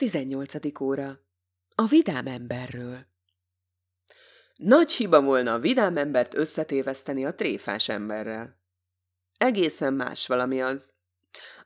18. óra. A vidám emberről. Nagy hiba volna a vidám embert összetéveszteni a tréfás emberrel. Egészen más valami az.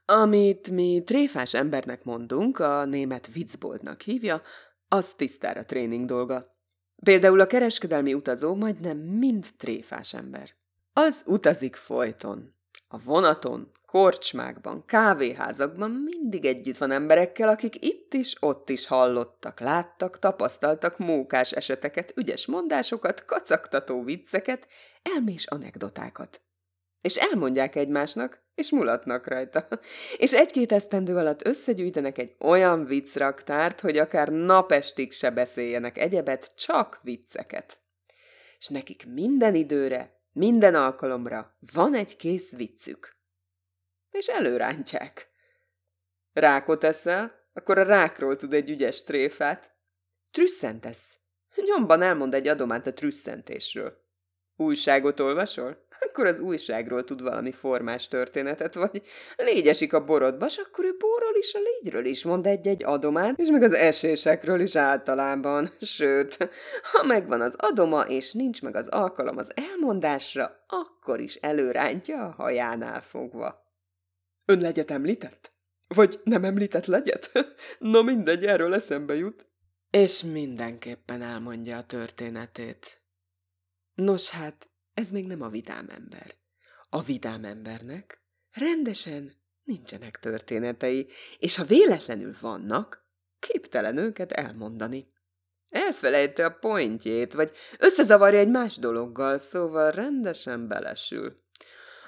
Amit mi tréfás embernek mondunk, a német Witzboldnak hívja, az tisztára tréning dolga. Például a kereskedelmi utazó majdnem mind tréfás ember. Az utazik folyton. A vonaton, korcsmákban, kávéházakban mindig együtt van emberekkel, akik itt is, ott is hallottak, láttak, tapasztaltak mókás eseteket, ügyes mondásokat, kacagtató vicceket, elmés anekdotákat. És elmondják egymásnak, és mulatnak rajta. És egy-két esztendő alatt összegyűjtenek egy olyan viccraktárt, hogy akár napestig se beszéljenek egyebet, csak vicceket. És nekik minden időre, minden alkalomra van egy kész viccük és előrántják. Rákot eszel, akkor a rákról tud egy ügyes tréfát. Trüsszentesz. Nyomban elmond egy adománt a trüsszentésről. Újságot olvasol? Akkor az újságról tud valami formás történetet, vagy légyesik a borodba, s akkor ő borról is, a légyről is mond egy-egy adománt, és meg az esésekről is általában. Sőt, ha megvan az adoma, és nincs meg az alkalom az elmondásra, akkor is előrántja a hajánál fogva. Ön legyet említett? Vagy nem említett legyet? Na mindegy, erről eszembe jut. És mindenképpen elmondja a történetét. Nos hát, ez még nem a vidám ember. A vidám embernek rendesen nincsenek történetei, és ha véletlenül vannak, képtelen őket elmondani. Elfelejte a pontjét, vagy összezavarja egy más dologgal, szóval rendesen belesül.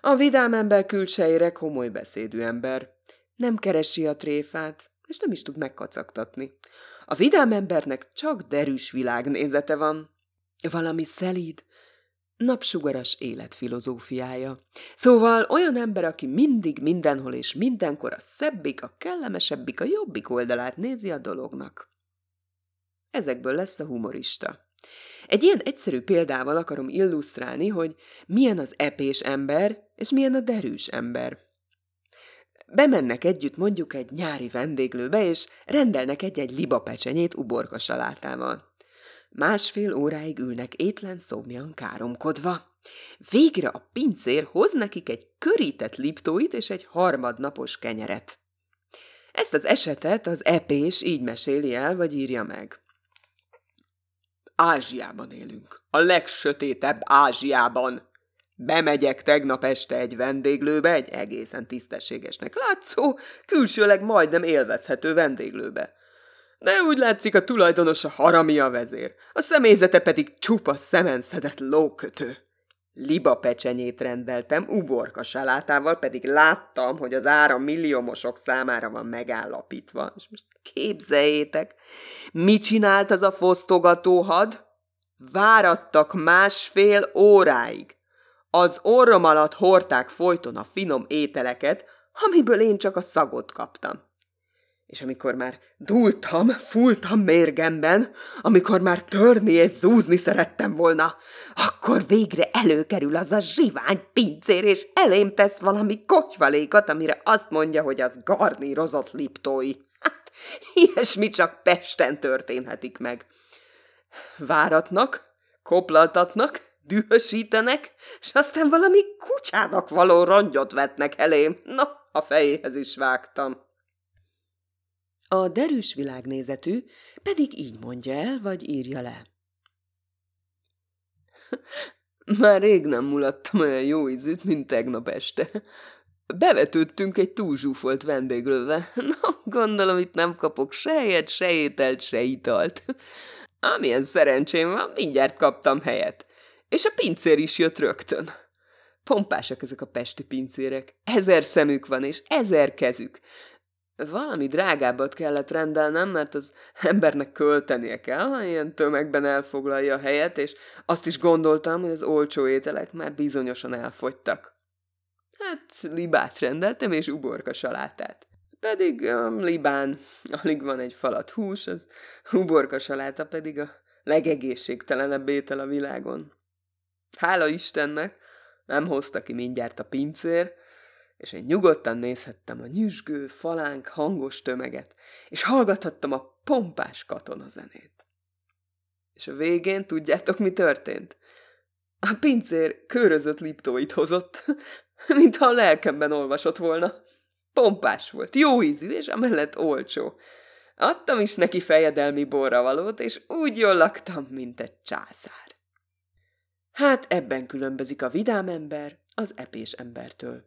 A vidám ember külsejére komoly beszédű ember. Nem keresi a tréfát, és nem is tud megkacagtatni. A vidám embernek csak derűs világnézete van. Valami szelíd, napsugaras életfilozófiája. Szóval olyan ember, aki mindig, mindenhol és mindenkor a szebbik, a kellemesebbik, a jobbik oldalát nézi a dolognak. Ezekből lesz a humorista. Egy ilyen egyszerű példával akarom illusztrálni, hogy milyen az epés ember, és milyen a derűs ember. Bemennek együtt mondjuk egy nyári vendéglőbe, és rendelnek egy-egy libapecsenyét uborka salátával. Másfél óráig ülnek étlen szomjan káromkodva. Végre a pincér hoz nekik egy körített liptóit és egy harmadnapos kenyeret. Ezt az esetet az epés így meséli el, vagy írja meg. Ázsiában élünk. A legsötétebb Ázsiában. Bemegyek tegnap este egy vendéglőbe, egy egészen tisztességesnek látszó, külsőleg majdnem élvezhető vendéglőbe. De úgy látszik a tulajdonos a haramia vezér, a személyzete pedig csupa szemenszedett lókötő. Liba pecsenyét rendeltem, uborka salátával, pedig láttam, hogy az ára milliómosok számára van megállapítva. És most képzeljétek, mit csinált az a fosztogató had? Várattak másfél óráig. Az orrom alatt hordták folyton a finom ételeket, amiből én csak a szagot kaptam. És amikor már dúltam, fultam mérgemben, amikor már törni és zúzni szerettem volna, akkor végre előkerül az a zsivány pincér, és elém tesz valami kotyvalékat, amire azt mondja, hogy az garnírozott liptói. Hát, ilyesmi csak Pesten történhetik meg. Váratnak, koplaltatnak, dühösítenek, és aztán valami kutyának való rongyot vetnek elém. Na, a fejéhez is vágtam. A derűs világnézetű pedig így mondja el, vagy írja le. Már rég nem mulattam olyan jó ízűt, mint tegnap este. Bevetődtünk egy túlzsúfolt vendéglőbe. Na, gondolom, itt nem kapok se helyet, se ételt, se italt. Amilyen szerencsém van, mindjárt kaptam helyet. És a pincér is jött rögtön. Pompásak ezek a pesti pincérek. Ezer szemük van, és ezer kezük. Valami drágábbat kellett rendelnem, mert az embernek költenie kell, ha ilyen tömegben elfoglalja a helyet, és azt is gondoltam, hogy az olcsó ételek már bizonyosan elfogytak. Hát libát rendeltem, és uborka salátát. Pedig a libán alig van egy falat hús, az uborka saláta pedig a legegészségtelenebb étel a világon. Hála Istennek, nem hozta ki mindjárt a pincér, és én nyugodtan nézhettem a nyüzsgő, falánk hangos tömeget, és hallgathattam a pompás katonazenét. És a végén tudjátok, mi történt? A pincér körözött liptóit hozott, mintha a lelkemben olvasott volna. Pompás volt, jó ízű, és amellett olcsó. Adtam is neki fejedelmi borravalót, és úgy jól laktam, mint egy császár. Hát ebben különbözik a vidám ember az epés embertől,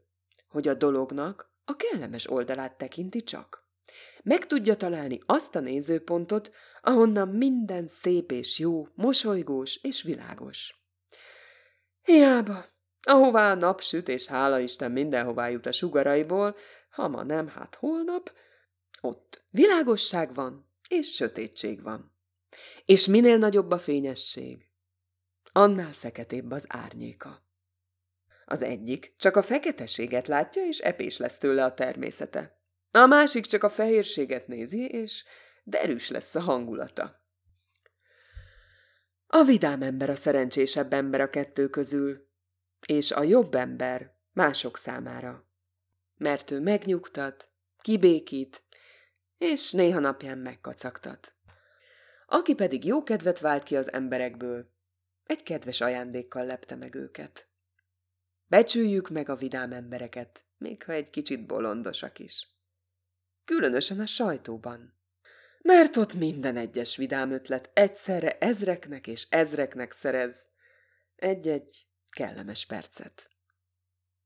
hogy a dolognak a kellemes oldalát tekinti csak. Meg tudja találni azt a nézőpontot, ahonnan minden szép és jó, mosolygós és világos. Hiába, ahová a nap süt, és hála Isten mindenhová jut a sugaraiból, ha ma nem, hát holnap, ott világosság van, és sötétség van. És minél nagyobb a fényesség, annál feketébb az árnyéka. Az egyik csak a feketeséget látja, és epés lesz tőle a természete. A másik csak a fehérséget nézi, és derűs lesz a hangulata. A vidám ember a szerencsésebb ember a kettő közül, és a jobb ember mások számára. Mert ő megnyugtat, kibékít, és néha napján megkacagtat. Aki pedig jó kedvet vált ki az emberekből, egy kedves ajándékkal lepte meg őket. Becsüljük meg a vidám embereket, még ha egy kicsit bolondosak is. Különösen a sajtóban. Mert ott minden egyes vidám ötlet egyszerre ezreknek és ezreknek szerez egy-egy kellemes percet.